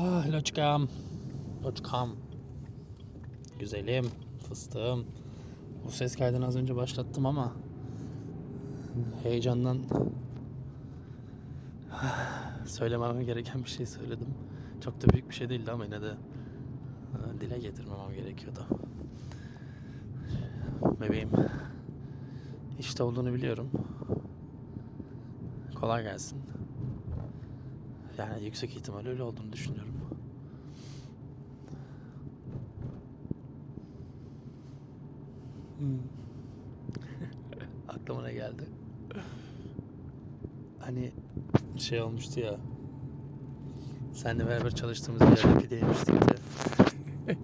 Ah, loçkam. Loçkam. Güzelim. Fıstığım. Bu ses kaydını az önce başlattım ama heyecandan söylemem gereken bir şey söyledim. Çok da büyük bir şey değildi ama yine de e, dile getirmemem gerekiyordu. Bebeğim işte olduğunu biliyorum. Kolay gelsin. Yani yüksek ihtimal öyle olduğunu düşünüyorum. Hmm. Aklıma ne geldi? Hani şey olmuştu ya. Seninle beraber çalıştığımız bir yerde pide yemiştik de.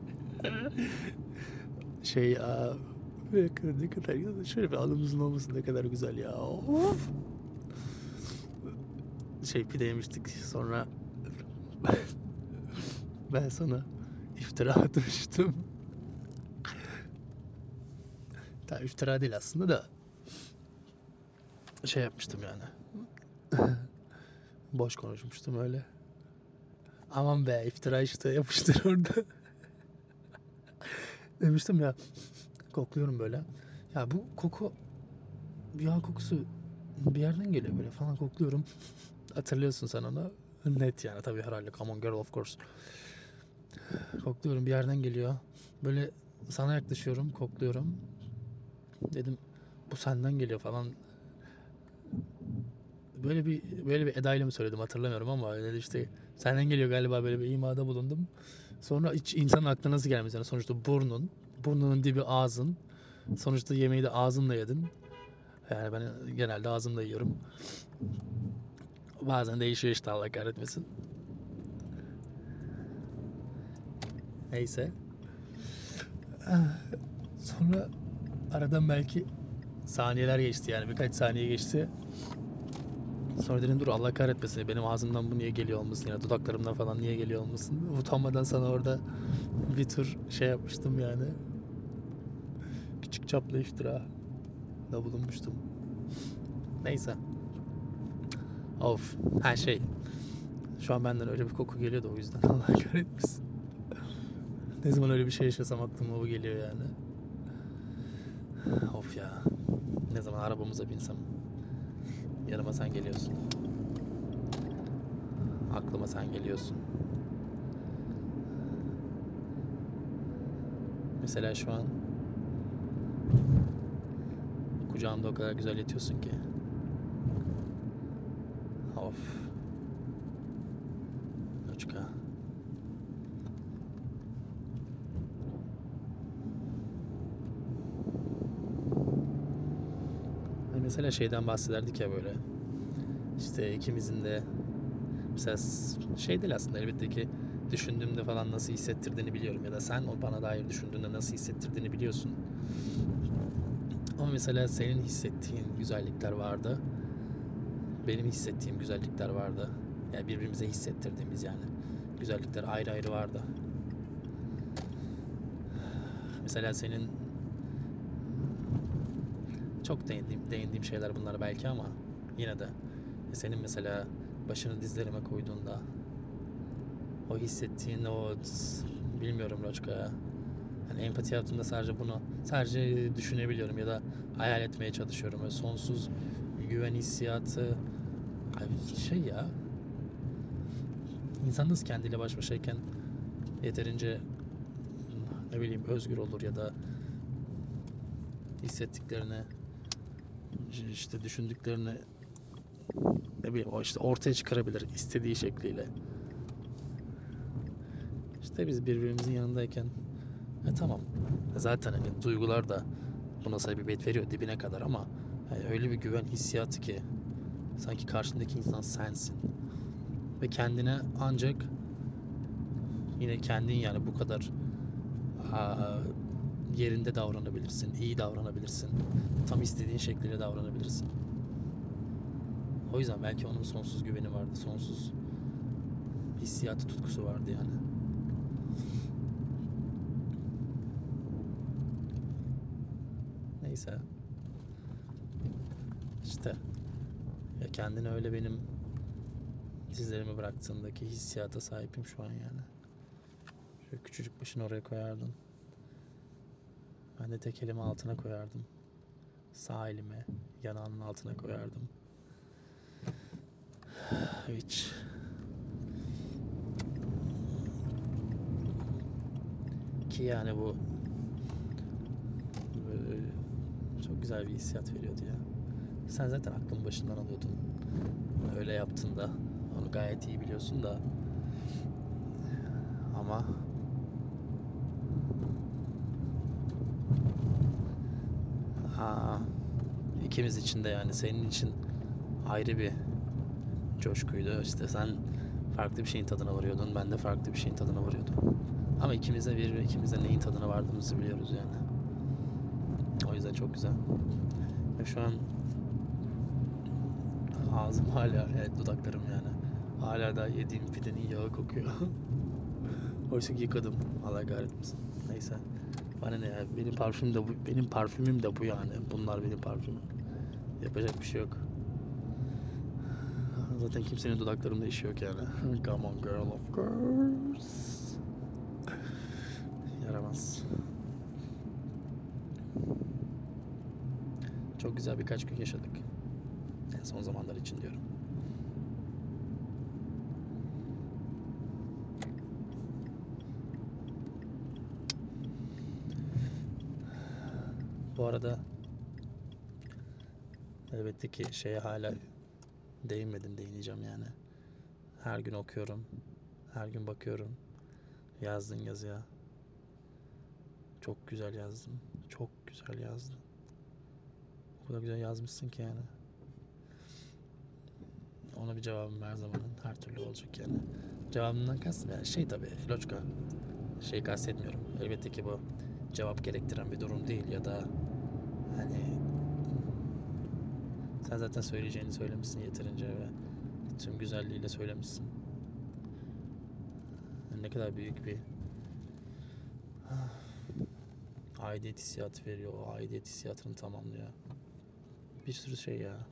şey aa, ne kadar, ne kadar. Şöyle bir anımızın olması ne kadar güzel ya. Of. Şey pide yemiştik sonra ben sana iftira atmıştım. Ta iftira değil aslında da şey yapmıştım yani. Boş konuşmuştum öyle. Aman be iftira işte yapıştır orada. Demiştim ya kokluyorum böyle. Ya bu koku yağ kokusu bir yerden geliyor böyle falan kokluyorum. Hatırlıyorsun sen onu. Net yani tabii herhalde. Come on girl of course. Kokluyorum bir yerden geliyor. Böyle sana yaklaşıyorum kokluyorum. Dedim bu senden geliyor falan. Böyle bir böyle bir edayla mı söyledim hatırlamıyorum ama öyle işte senden geliyor galiba böyle bir imada bulundum. Sonra hiç insanın aklına nasıl gelmez yani sonuçta burnun, burnunun dibi ağzın. Sonuçta yemeği de ağzınla yedin. Yani ben genelde ağzımla yiyorum. Bazen değişiyor işte Allah kahretmesin. Neyse. Sonra aradan belki saniyeler geçti yani birkaç saniye geçti. Sonra dedim dur Allah kahretmesin benim ağzımdan bu niye geliyor olmasın ya dudaklarımdan falan niye geliyor olmasın. Utanmadan sana orada bir tur şey yapmıştım yani. Küçük çaplı iftira da bulunmuştum. Neyse. Of. Her şey. Şu an benden öyle bir koku geliyor da o yüzden Allah kahretmesin. ne zaman öyle bir şey yaşasam aklıma bu geliyor yani. Of ya. Ne zaman arabamıza binsem. Yanıma sen geliyorsun. Aklıma sen geliyorsun. Mesela şu an kucağımda o kadar güzel yatıyorsun ki. Of. Loçka. Hani Mesela şeyden bahsederdik ya böyle. İşte ikimizin de mesela şey değil aslında elbette ki düşündüğümde falan nasıl hissettirdiğini biliyorum ya da sen o bana dair düşündüğünde nasıl hissettirdiğini biliyorsun. Ama mesela senin hissettiğin güzellikler vardı. Benim hissettiğim güzellikler vardı. Yani birbirimize hissettirdiğimiz yani. Güzellikler ayrı ayrı vardı. Mesela senin çok değindiğim, değindiğim şeyler bunlar belki ama yine de senin mesela başını dizlerime koyduğunda o hissettiğin o bilmiyorum Loçka ya. Yani empati yaptığımda sadece bunu sadece düşünebiliyorum ya da hayal etmeye çalışıyorum. Böyle sonsuz güven hissiyatı abi şey ya insan nasıl kendiyle baş başayken yeterince ne bileyim özgür olur ya da hissettiklerini işte düşündüklerini ne bileyim o işte ortaya çıkarabilir istediği şekliyle. İşte biz birbirimizin yanındayken e tamam zaten hani duygular da buna sebebiyet veriyor dibine kadar ama yani öyle bir güven hissiyatı ki sanki karşındaki insan sensin ve kendine ancak yine kendin yani bu kadar aa, yerinde davranabilirsin, iyi davranabilirsin, tam istediğin şekliyle davranabilirsin. O yüzden belki onun sonsuz güveni vardı, sonsuz hissiyatı, tutkusu vardı yani. Neyse. İşte kendini öyle benim dizlerimi bıraktığındaki hissiyata sahibim şu an yani. Şöyle küçücük başını oraya koyardın. Ben de tek elimi altına koyardım. Sağ elimi yanağının altına koyardım. Hiç. Ki yani bu çok güzel bir hissiyat veriyordu ya. Sen zaten aklın başından alıyordun. Öyle yaptığında onu gayet iyi biliyorsun da ama Aa, ikimiz için de yani senin için ayrı bir coşkuydu. İşte sen farklı bir şeyin tadına varıyordun. Ben de farklı bir şeyin tadına varıyordum. Ama ikimiz de bir ikimiz de neyin tadına vardığımızı biliyoruz yani. O yüzden çok güzel. Ve şu an ağzım hala, evet dudaklarım yani. Hala da yediğim pidenin yağı kokuyor. Oysa ki yıkadım. Allah kahretmesin. Neyse. Bana ne ya? Benim parfümüm de bu. Benim parfümüm de bu yani. Bunlar benim parfümüm. Yapacak bir şey yok. Zaten kimsenin dudaklarımda işi yok yani. Come on girl of course. Yaramaz. Çok güzel birkaç gün yaşadık. Son zamanlar için diyorum. Bu arada elbette ki şeye hala değinmedim değineceğim yani. Her gün okuyorum. Her gün bakıyorum. Yazdın yazıya. Çok güzel yazdın. Çok güzel yazdın. O kadar güzel yazmışsın ki yani. Ona bir cevabım her zaman her türlü olacak yani. Cevabından kastım yani şey tabii Loçka. Şey kastetmiyorum. Elbette ki bu cevap gerektiren bir durum değil ya da hani sen zaten söyleyeceğini söylemişsin yeterince ve tüm güzelliğiyle söylemişsin. Ne kadar büyük bir aidiyet hissiyatı veriyor. O aidiyet hissiyatını tamamlıyor. Bir sürü şey ya.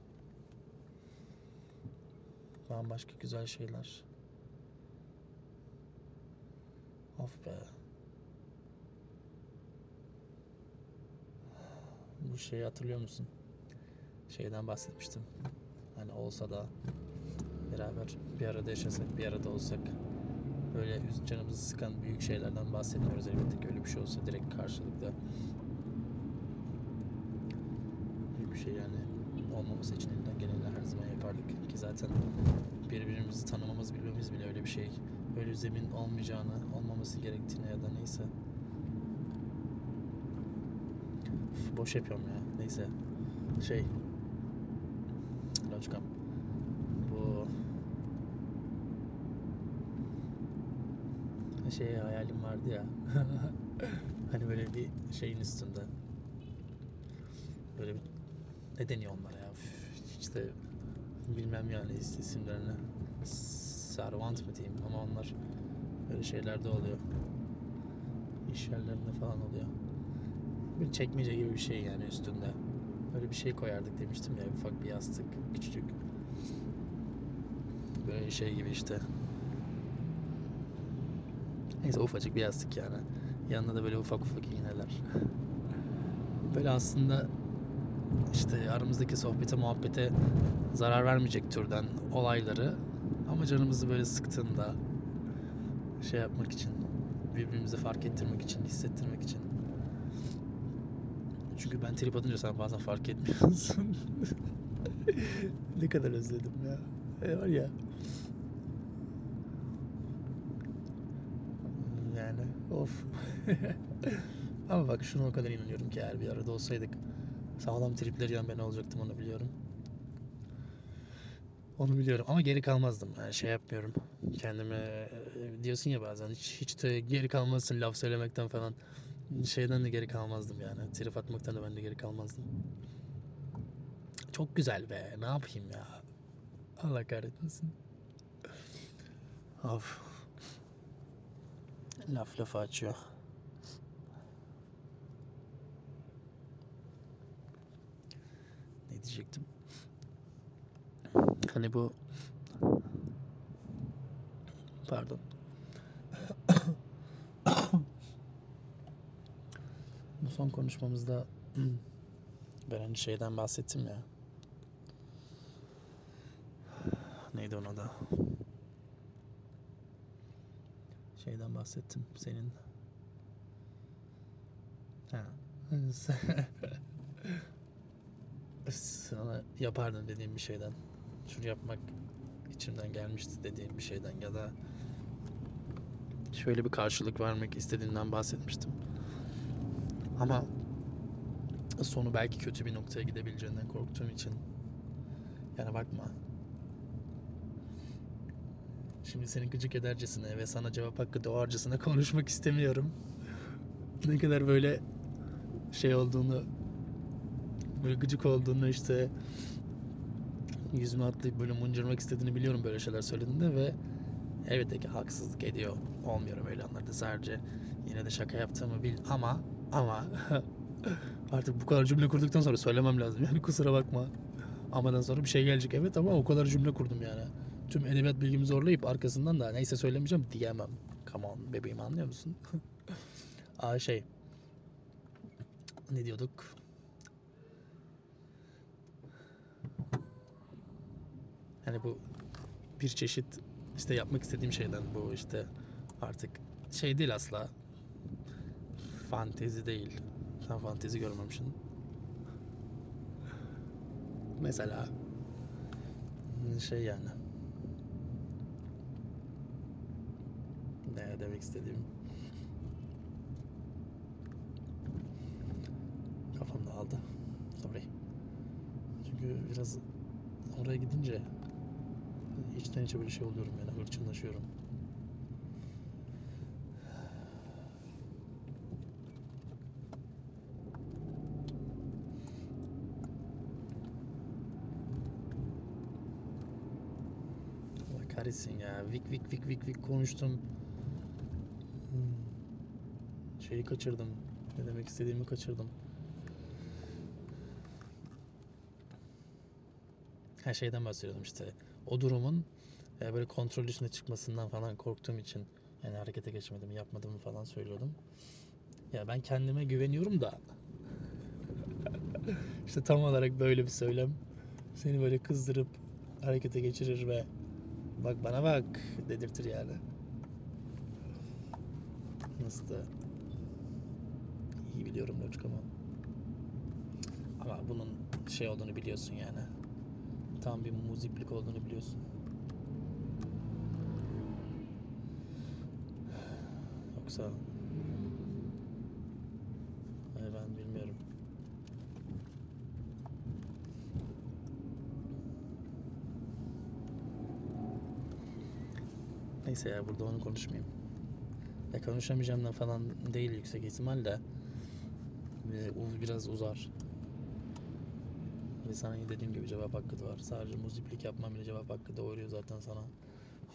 Bambaşka güzel şeyler. Of be. Bu şeyi hatırlıyor musun? Şeyden bahsetmiştim. Hani olsa da beraber bir arada yaşasak, bir arada olsak böyle canımızı sıkan büyük şeylerden bahsetmiyoruz elbette ki öyle bir şey olsa direkt karşılıklı büyük bir şey yani olmaması için elinden her zaman yapardık ki zaten birbirimizi tanımamız bilmemiz bile öyle bir şey öyle bir zemin olmayacağını olmaması gerektiğini ya da neyse. Üf, boş yapıyorum ya neyse. Şey Loçkam bu şey hayalim vardı ya. Hani böyle bir şeyin üstünde. Böyle bir ne deniyor onlara de bilmem yani is- isimlerini servant mı diyeyim? Ama onlar böyle şeylerde oluyor. İş yerlerinde falan oluyor. Bir çekmece gibi bir şey yani üstünde. Böyle bir şey koyardık demiştim ya ufak bir yastık küçücük. Böyle şey gibi işte. Neyse ufacık bir yastık yani. Yanına da böyle ufak ufak iğneler. Böyle aslında işte aramızdaki sohbete muhabbete zarar vermeyecek türden olayları ama canımızı böyle sıktığında şey yapmak için birbirimizi fark ettirmek için hissettirmek için. Çünkü ben trip atınca sen bazen fark etmiyorsun. Ne kadar özledim ya. E var ya. Yani of. Ama bak şuna o kadar inanıyorum ki eğer bir arada olsaydık sağlam tripler yiyen ben olacaktım onu biliyorum. Onu biliyorum ama geri kalmazdım. Yani şey yapmıyorum. Kendime e, diyorsun ya bazen hiç, hiç de geri kalmazsın laf söylemekten falan. Şeyden de geri kalmazdım yani. Trip atmaktan da ben de geri kalmazdım. Çok güzel be. Ne yapayım ya? Allah kahretmesin. Of. Laf lafı açıyor. Ne diyecektim? Hani bu Pardon. Bu son konuşmamızda ben hani şeyden bahsettim ya. Neydi ona da? Şeyden bahsettim. Senin Ha. Sana yapardım dediğim bir şeyden. Şunu yapmak içimden gelmişti dediğim bir şeyden ya da şöyle bir karşılık vermek istediğinden bahsetmiştim. Ama sonu belki kötü bir noktaya gidebileceğinden korktuğum için yani bakma. Şimdi seni gıcık edercesine ve sana cevap hakkı doğarcasına konuşmak istemiyorum. Ne kadar böyle şey olduğunu böyle gıcık olduğunu işte yüzüme atlayıp böyle mıncırmak istediğini biliyorum böyle şeyler söylediğinde ve elbette ki haksızlık ediyor. Olmuyor öyle anlarda sadece yine de şaka yaptığımı bil ama ama artık bu kadar cümle kurduktan sonra söylemem lazım yani kusura bakma. Amadan sonra bir şey gelecek evet ama o kadar cümle kurdum yani. Tüm edebiyat bilgimi zorlayıp arkasından da neyse söylemeyeceğim diyemem. Come on bebeğim anlıyor musun? Aa şey ne diyorduk? Hani bu bir çeşit işte yapmak istediğim şeyden bu işte artık şey değil asla. Fantezi değil. Sen fantezi görmemişsin. Mesela şey yani. Ne demek istediğim. Kafam dağıldı. Sorry. Çünkü biraz oraya gidince içten içe böyle şey oluyorum yani hırçınlaşıyorum. Allah kahretsin ya. Vik vik vik vik vik konuştum. Hmm. Şeyi kaçırdım. Ne demek istediğimi kaçırdım. Her şeyden bahsediyordum işte. O durumun e, böyle kontrol dışına çıkmasından falan korktuğum için yani harekete geçmedim, yapmadım falan söylüyordum. Ya ben kendime güveniyorum da işte tam olarak böyle bir söylem seni böyle kızdırıp harekete geçirir ve bak bana bak dedirtir yani. Nasıl da iyi biliyorum Loçka ama ama bunun şey olduğunu biliyorsun yani tam bir muziplik olduğunu biliyorsun. Yoksa Ay ben bilmiyorum. Neyse ya burada onu konuşmayayım. Ya konuşamayacağımdan falan değil yüksek ihtimal de ve o biraz uzar. Ve sana dediğim gibi cevap hakkı da var. Sadece muziplik yapmam bile cevap hakkı doğuruyor zaten sana.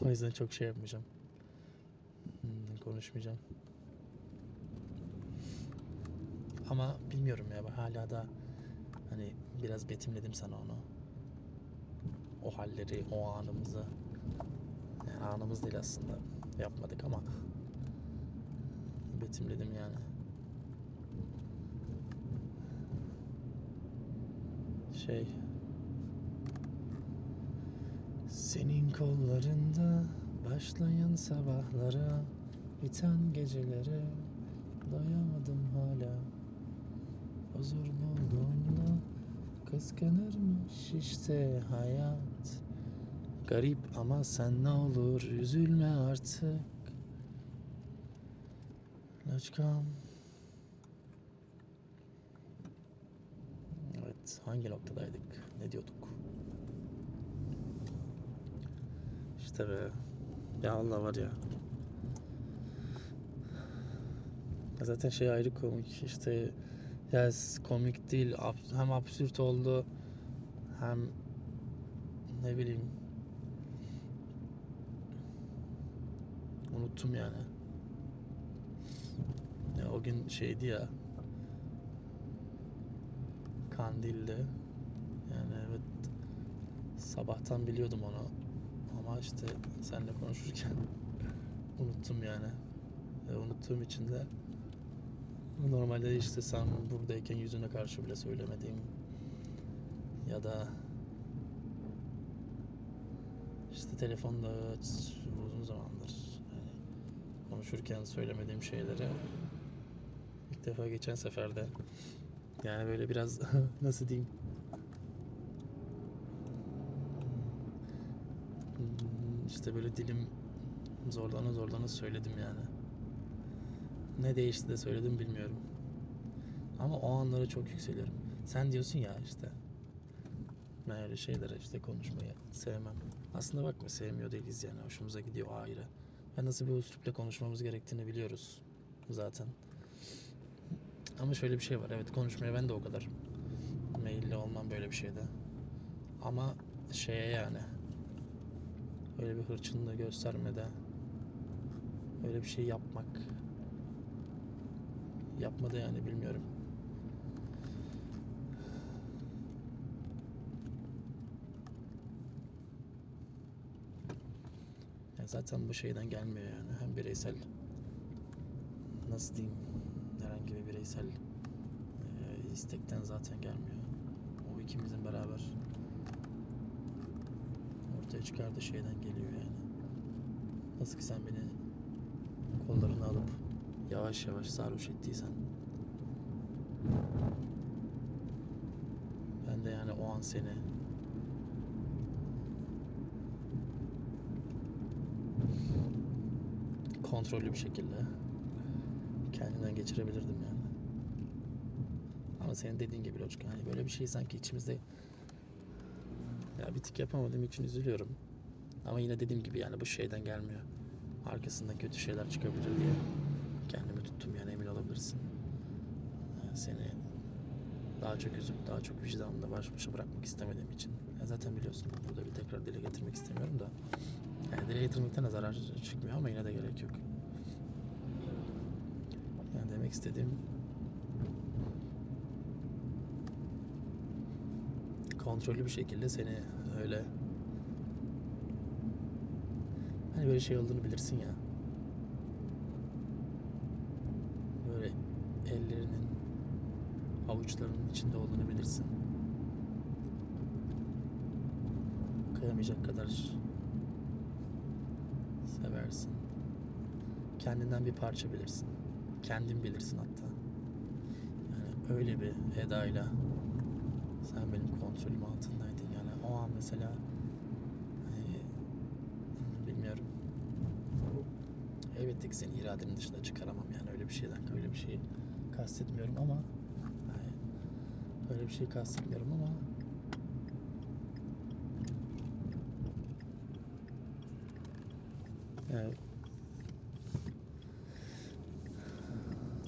O yüzden çok şey yapmayacağım. Konuşmayacağım. Ama bilmiyorum ya hala da hani biraz betimledim sana onu. O halleri, o anımızı. Yani anımız değil aslında. Yapmadık ama betimledim yani. şey senin kollarında başlayan sabahlara biten gecelere doyamadım hala huzur bulduğumda kıskanırmış işte hayat garip ama sen ne olur üzülme artık Loçkam Evet, hangi noktadaydık? Ne diyorduk? İşte be. Ya Allah var ya. Zaten şey ayrı komik. İşte ya komik değil. Hem absürt oldu. Hem ne bileyim. Unuttum yani. Ya o gün şeydi ya. Kandil'de. Yani evet sabahtan biliyordum onu. Ama işte seninle konuşurken unuttum yani. Ve unuttuğum için de normalde işte sen buradayken yüzüne karşı bile söylemediğim ya da işte telefonda uzun zamandır hani konuşurken söylemediğim şeyleri ilk defa geçen seferde yani böyle biraz nasıl diyeyim Hmm, işte böyle dilim zorlana zorlana söyledim yani. Ne değişti de söyledim bilmiyorum. Ama o anlara çok yükseliyorum. Sen diyorsun ya işte ben öyle şeylere işte konuşmayı sevmem. Aslında bakma sevmiyor değiliz yani. Hoşumuza gidiyor ayrı. Ve nasıl bir üslupla konuşmamız gerektiğini biliyoruz zaten. Ama şöyle bir şey var. Evet konuşmaya ben de o kadar meyilli olmam böyle bir şeyde. Ama şeye yani öyle bir hırçınlığı göstermede öyle bir şey yapmak yapmadı yani bilmiyorum. Ya zaten bu şeyden gelmiyor yani. Hem bireysel nasıl diyeyim herhangi bir bireysel e, istekten zaten gelmiyor. O ikimizin beraber ortaya çıkardığı şeyden geliyor yani. Nasıl ki sen beni kollarına alıp yavaş yavaş sarhoş ettiysen ben de yani o an seni kontrollü bir şekilde kendimden geçirebilirdim yani. Ama senin dediğin gibi Loçka hani böyle bir şey sanki içimizde ya bir tık yapamadığım için üzülüyorum. Ama yine dediğim gibi yani bu şeyden gelmiyor. Arkasından kötü şeyler çıkabilir diye kendimi tuttum yani emin olabilirsin. Yani seni daha çok üzüp daha çok vicdanımda baş başa bırakmak istemediğim için. Ya zaten biliyorsun burada bir tekrar dile getirmek istemiyorum da. Yani dile getirmekten de zarar çıkmıyor ama yine de gerek yok. Yani demek istediğim kontrollü bir şekilde seni öyle hani böyle şey olduğunu bilirsin ya. Böyle ellerinin avuçlarının içinde olduğunu bilirsin. Kıyamayacak kadar seversin. Kendinden bir parça bilirsin. Kendin bilirsin hatta. Yani öyle bir edayla sen benim kontrolüm altındaydın yani o an mesela hani, bilmiyorum elbette ki seni iradenin dışında çıkaramam yani öyle bir şeyden öyle bir şey kastetmiyorum ama bir şey kastetmiyorum ama yani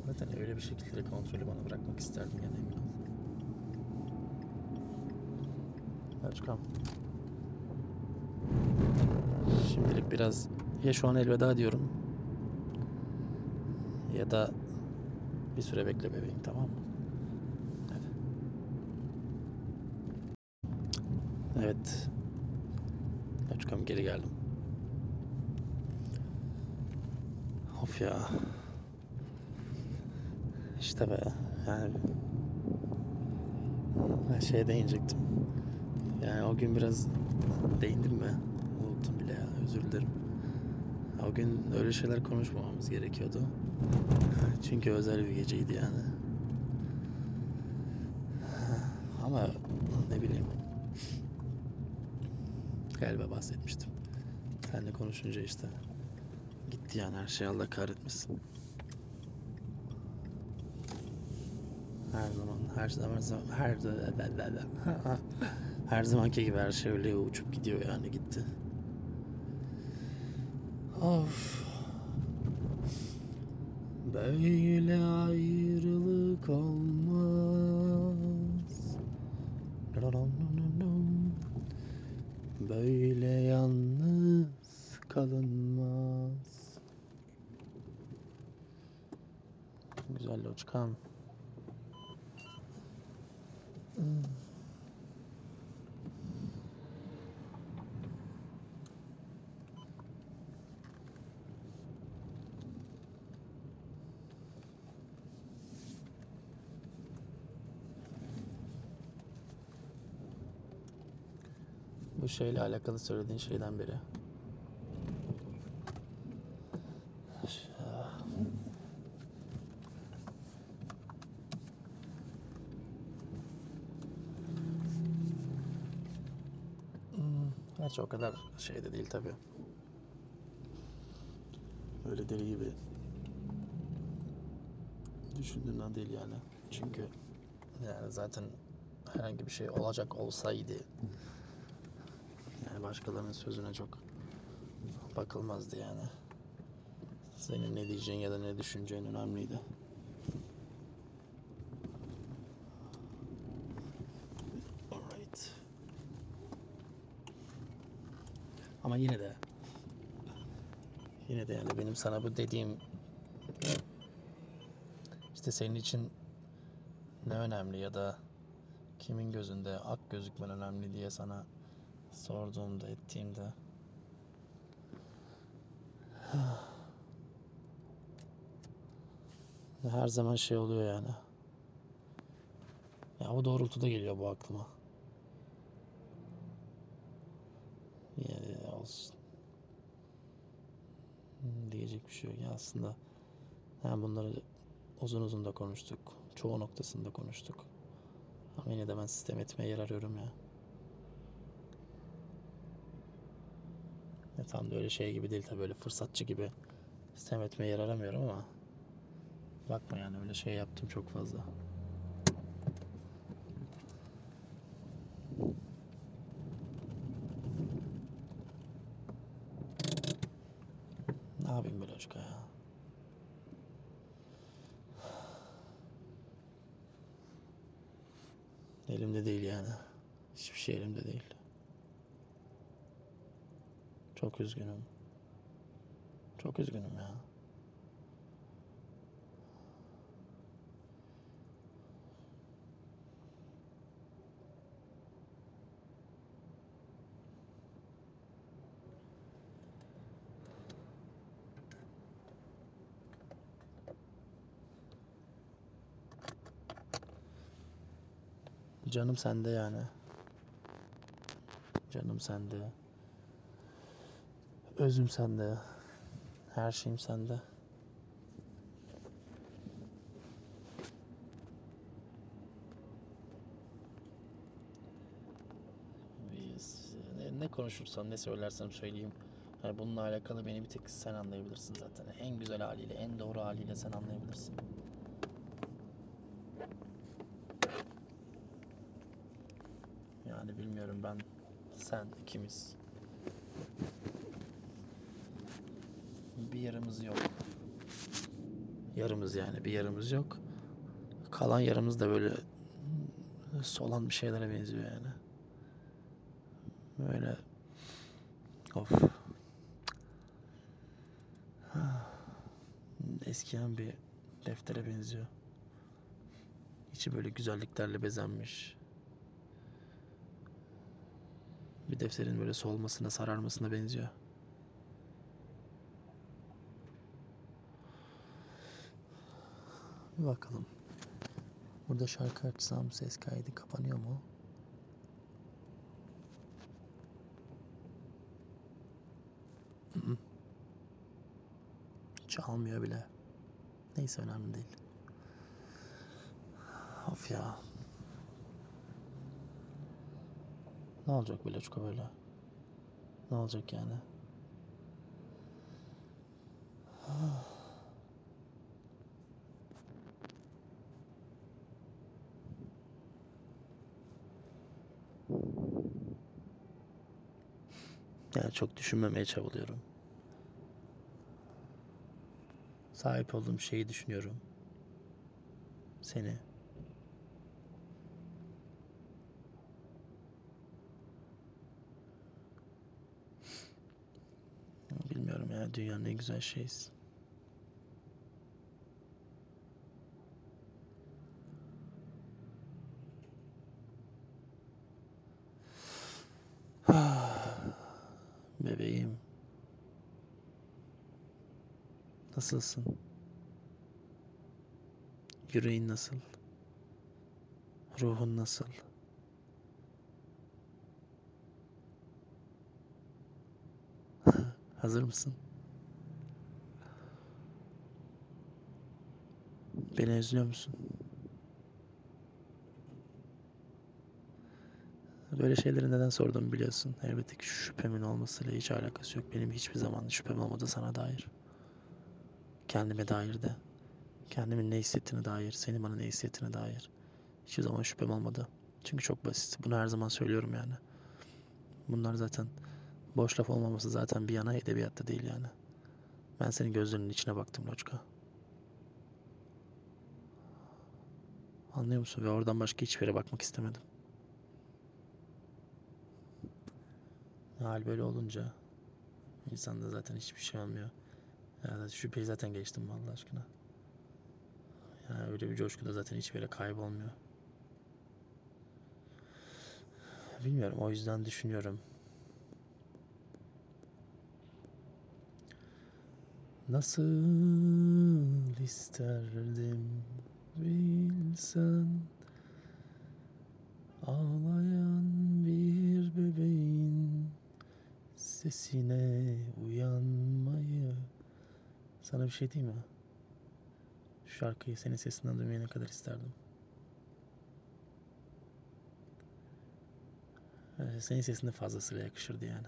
zaten öyle bir şekilde kontrolü bana bırakmak isterdim yani emin ol. Başkan. Şimdilik biraz ya şu an elveda diyorum ya da bir süre bekle bebeğim tamam mı? Evet. Başkan geri geldim. Of ya. İşte be. Yani ben şeye değinecektim. Yani o gün biraz değindim mi? Unuttum bile ya. Özür dilerim. O gün öyle şeyler konuşmamamız gerekiyordu. Çünkü özel bir geceydi yani. Ama ne bileyim. Galiba bahsetmiştim. Seninle konuşunca işte. Gitti yani her şey Allah kahretmesin. Her zaman, her zaman, her her zamanki gibi her şey öyle uçup gidiyor yani gitti. Of. Böyle ločkám. Mm. Bu şeyle alakalı söylediğin şeyden biri. Gerçi o kadar şey de değil tabii. Öyle deli gibi düşündüğünden değil yani. Çünkü yani zaten herhangi bir şey olacak olsaydı yani başkalarının sözüne çok bakılmazdı yani. Senin ne diyeceğin ya da ne düşüneceğin önemliydi. Ama yine de yine de yani benim sana bu dediğim işte senin için ne önemli ya da kimin gözünde ak gözükmen önemli diye sana sorduğumda ettiğimde her zaman şey oluyor yani. Ya o doğrultuda geliyor bu aklıma. Yani olsun. Hmm, Diyecek bir şey yok. Ya aslında yani bunları uzun uzun da konuştuk. Çoğu noktasında konuştuk. Ama yine de ben sistem etmeye yer arıyorum ya. ya tam da öyle şey gibi değil tabii öyle fırsatçı gibi sistem etmeye yer aramıyorum ama bakma yani öyle şey yaptım çok fazla. Ne yapayım böyle çocuk ya? Elimde değil yani. Hiçbir şey elimde değil. Çok üzgünüm. Çok üzgünüm ya. Canım sende yani. Canım sende. Özüm sende. Her şeyim sende. Ne, ne konuşursam ne söylersem söyleyeyim. Yani bununla alakalı beni bir tek sen anlayabilirsin zaten. En güzel haliyle, en doğru haliyle sen anlayabilirsin. Yani bilmiyorum ben, sen, ikimiz. Bir yarımız yok. Yarımız yani bir yarımız yok. Kalan yarımız da böyle solan bir şeylere benziyor yani. Böyle of. Eskiyen bir deftere benziyor. İçi böyle güzelliklerle bezenmiş. Bir defterin böyle solmasına, sararmasına benziyor. Bir bakalım. Burada şarkı açsam ses kaydı kapanıyor mu? Hı. Çalmıyor bile. Neyse önemli değil. Of ya. Ne olacak çuka böyle? Ne olacak yani? Yani çok düşünmemeye çabalıyorum. Sahip olduğum şeyi düşünüyorum. Seni. Bilmiyorum ya dünyanın en güzel şeyiz. Bebeğim. Nasılsın? Yüreğin nasıl? Ruhun nasıl? Hazır mısın? Beni özlüyor musun? Böyle şeyleri neden sorduğumu biliyorsun. Elbette ki şüphemin olmasıyla hiç alakası yok. Benim hiçbir zaman şüphem olmadı sana dair. Kendime dair de. Kendimin ne hissettiğine dair, senin bana ne hissettiğine dair. Hiçbir zaman şüphem olmadı. Çünkü çok basit. Bunu her zaman söylüyorum yani. Bunlar zaten boş laf olmaması zaten bir yana edebiyatta değil yani. Ben senin gözlerinin içine baktım Loçka. Anlıyor musun? Ve oradan başka hiçbir yere bakmak istemedim. Hal böyle olunca insanda zaten hiçbir şey olmuyor. Yani şüpheyi zaten geçtim Allah aşkına. Yani öyle bir coşkuda zaten hiçbir yere kaybolmuyor. Bilmiyorum o yüzden düşünüyorum. Nasıl isterdim bilsen Ağlayan bir bebeğin sesine uyanmayı Sana bir şey diyeyim mi? Şu şarkıyı senin sesinden duymaya ne kadar isterdim. Ee, Senin sesin de fazlasıyla yakışırdı yani.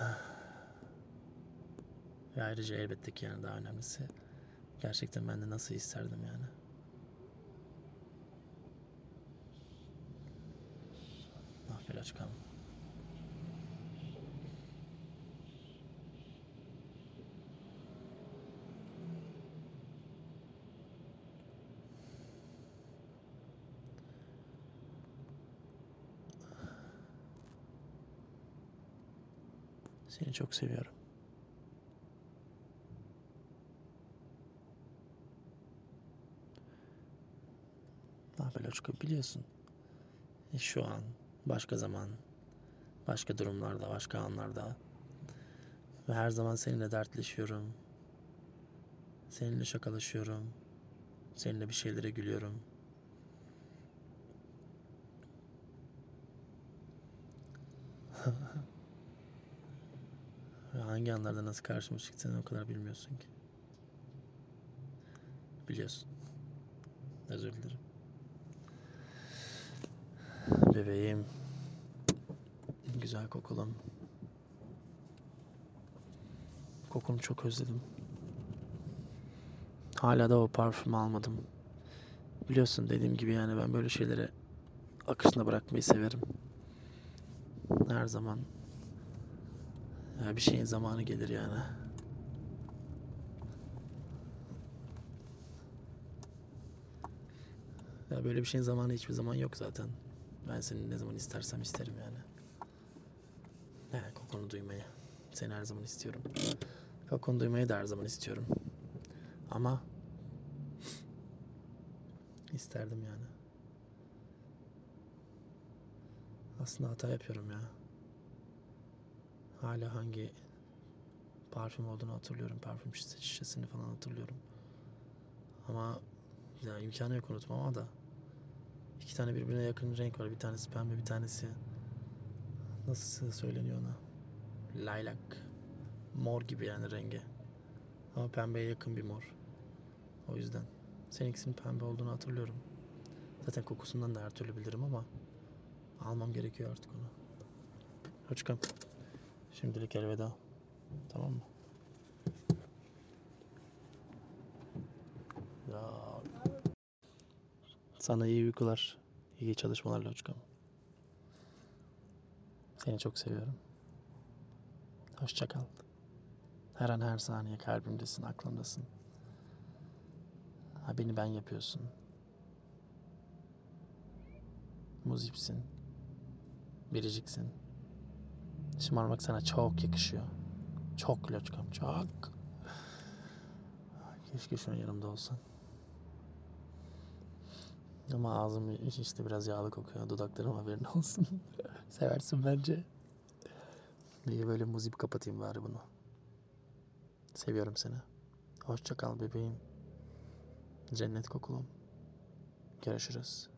Ve ayrıca elbette ki yani daha önemlisi gerçekten ben de nasıl isterdim yani. Ah be Laçkam. Seni çok seviyorum. Ah be Loçka biliyorsun. E, Şu an, başka zaman, başka durumlarda, başka anlarda. Ve her zaman seninle dertleşiyorum. Seninle şakalaşıyorum. Seninle bir şeylere gülüyorum. Hangi anlarda nasıl karşıma çıktığını o kadar bilmiyorsun ki. Biliyorsun. Özür dilerim. Bebeğim. Güzel kokulum. Kokunu çok özledim. Hala da o parfümü almadım. Biliyorsun dediğim gibi yani ben böyle şeyleri akışına bırakmayı severim. Her zaman ya bir şeyin zamanı gelir yani. Ya böyle bir şeyin zamanı hiçbir zaman yok zaten. Ben seni ne zaman istersem isterim yani. Yani kokunu duymayı. Seni her zaman istiyorum. Kokunu duymayı da her zaman istiyorum. Ama isterdim yani. Aslında hata yapıyorum ya. Hala hangi parfüm olduğunu hatırlıyorum. Parfüm şişe- şişesini falan hatırlıyorum. Ama ya imkanı yok unutmama da. İki tane birbirine yakın renk var. Bir tanesi pembe, bir tanesi nasıl söyleniyor ona? Lilac. Mor gibi yani rengi. Ama pembeye yakın bir mor. O yüzden. Seninkisinin pembe olduğunu hatırlıyorum. Zaten kokusundan da her türlü bilirim ama almam gerekiyor artık onu. Hoşçakal. Şimdilik elveda. Tamam mı? Ya. Sana iyi uykular, iyi çalışmalar Loçkam. Seni çok seviyorum. Hoşça kal. Her an her saniye kalbimdesin, aklımdasın. Ha beni ben yapıyorsun. Muzipsin. Biriciksin. Şımarmak sana çok yakışıyor. Çok Loçkam, çok. Keşke şu an yanımda olsan. Ama ağzım işte biraz yağlı kokuyor. Dudaklarım haberin olsun. Seversin bence. İyi böyle muzip kapatayım bari bunu. Seviyorum seni. Hoşça kal bebeğim. Cennet kokulum. Görüşürüz.